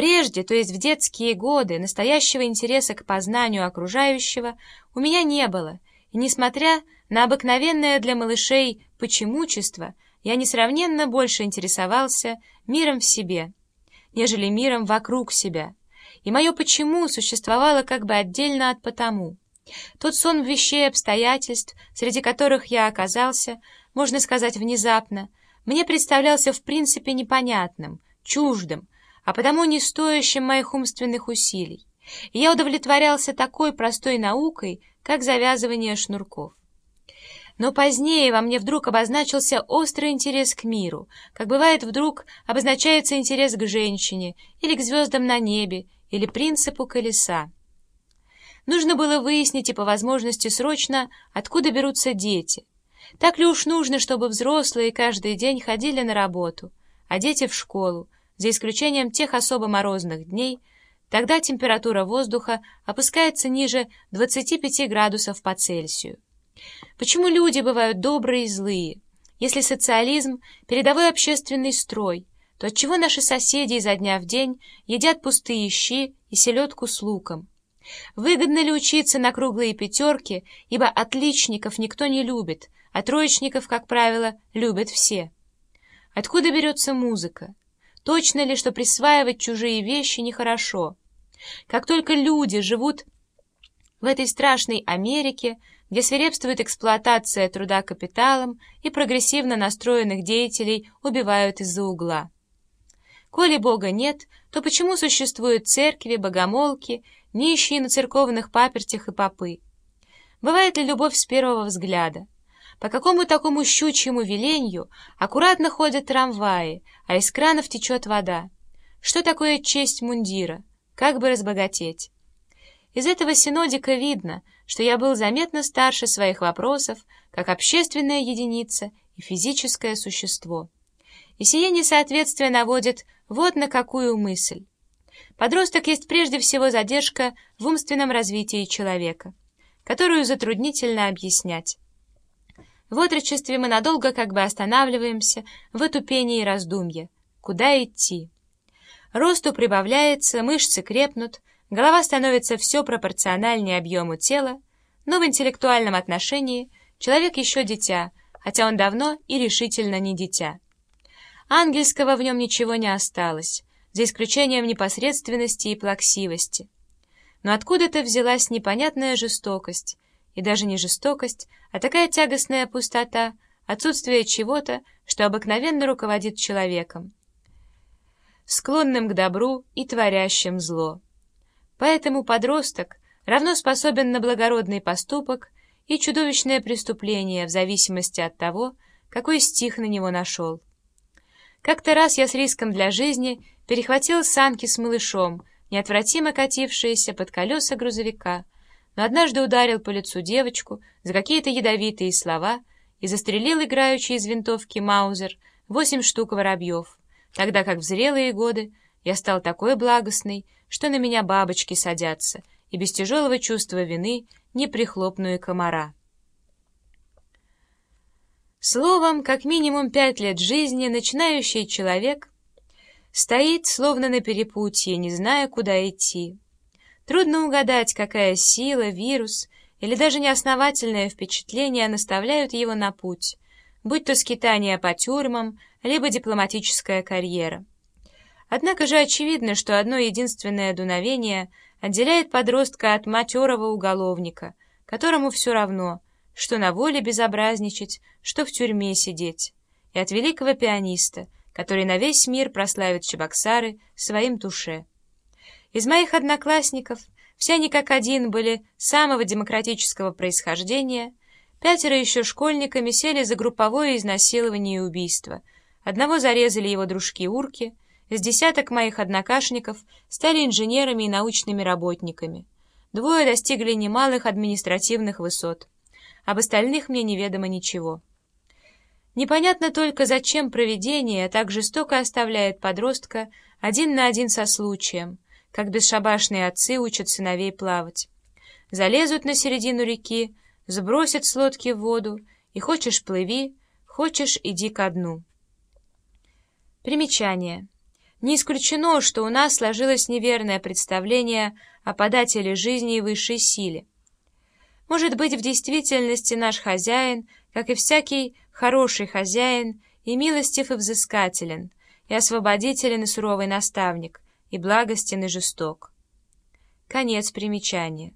Прежде, то есть в детские годы, настоящего интереса к познанию окружающего у меня не было, и несмотря на обыкновенное для малышей почемучество, я несравненно больше интересовался миром в себе, нежели миром вокруг себя, и мое «почему» существовало как бы отдельно от «потому». Тот сон вещей и обстоятельств, среди которых я оказался, можно сказать внезапно, мне представлялся в принципе непонятным, чуждым, а потому не стоящим моих умственных усилий. Я удовлетворялся такой простой наукой, как завязывание шнурков. Но позднее во мне вдруг обозначился острый интерес к миру, как бывает вдруг обозначается интерес к женщине или к звездам на небе или принципу колеса. Нужно было выяснить и по возможности срочно, откуда берутся дети. Так ли уж нужно, чтобы взрослые каждый день ходили на работу, а дети в школу, за исключением тех особо морозных дней, тогда температура воздуха опускается ниже 25 градусов по Цельсию. Почему люди бывают добрые и злые? Если социализм — передовой общественный строй, то отчего наши соседи изо дня в день едят пустые щи и селедку с луком? Выгодно ли учиться на круглые пятерки, ибо отличников никто не любит, а троечников, как правило, любят все? Откуда берется музыка? Точно ли, что присваивать чужие вещи нехорошо? Как только люди живут в этой страшной Америке, где свирепствует эксплуатация труда капиталом и прогрессивно настроенных деятелей убивают из-за угла. Коли Бога нет, то почему существуют церкви, богомолки, нищие на церковных папертях и попы? Бывает ли любовь с первого взгляда? По какому такому щучьему веленью аккуратно ходят трамваи, а из кранов течет вода? Что такое честь мундира? Как бы разбогатеть? Из этого синодика видно, что я был заметно старше своих вопросов, как общественная единица и физическое существо. И сие несоответствие наводит вот на какую мысль. Подросток есть прежде всего задержка в умственном развитии человека, которую затруднительно объяснять. В отрочестве мы надолго как бы останавливаемся в отупении и раздумье. Куда идти? Росту прибавляется, мышцы крепнут, голова становится все пропорциональнее объему тела, но в интеллектуальном отношении человек еще дитя, хотя он давно и решительно не дитя. Ангельского в нем ничего не осталось, за исключением непосредственности и плаксивости. Но откуда-то взялась непонятная жестокость, и даже не жестокость, а такая тягостная пустота, отсутствие чего-то, что обыкновенно руководит человеком, склонным к добру и творящим зло. Поэтому подросток равно способен на благородный поступок и чудовищное преступление в зависимости от того, какой стих на него нашел. Как-то раз я с риском для жизни перехватил санки с малышом, неотвратимо катившиеся под колеса грузовика, но однажды ударил по лицу девочку за какие-то ядовитые слова и застрелил играющий из винтовки Маузер восемь штук воробьев, тогда как в зрелые годы я стал такой благостный, что на меня бабочки садятся, и без тяжелого чувства вины не прихлопну и комара. Словом, как минимум пять лет жизни начинающий человек стоит, словно на перепутье, не зная, куда идти. Трудно угадать, какая сила, вирус или даже неосновательное впечатление наставляют его на путь, будь то скитание по тюрьмам, либо дипломатическая карьера. Однако же очевидно, что одно единственное дуновение отделяет подростка от матерого уголовника, которому все равно, что на воле безобразничать, что в тюрьме сидеть, и от великого пианиста, который на весь мир прославит Чебоксары своим туше. Из моих одноклассников все они как один были самого демократического происхождения, пятеро еще школьниками сели за групповое изнасилование и убийство, одного зарезали его дружки-урки, с десяток моих однокашников стали инженерами и научными работниками, двое достигли немалых административных высот, об остальных мне неведомо ничего. Непонятно только, зачем провидение так жестоко оставляет подростка один на один со случаем — как бесшабашные отцы учат сыновей плавать. Залезут на середину реки, сбросят с лодки в воду, и хочешь плыви, хочешь иди ко дну. Примечание. Не исключено, что у нас сложилось неверное представление о подателе жизни и высшей силе. Может быть, в действительности наш хозяин, как и всякий хороший хозяин, и милостив и взыскателен, и освободителен и суровый наставник, и благостен и жесток. Конец примечания.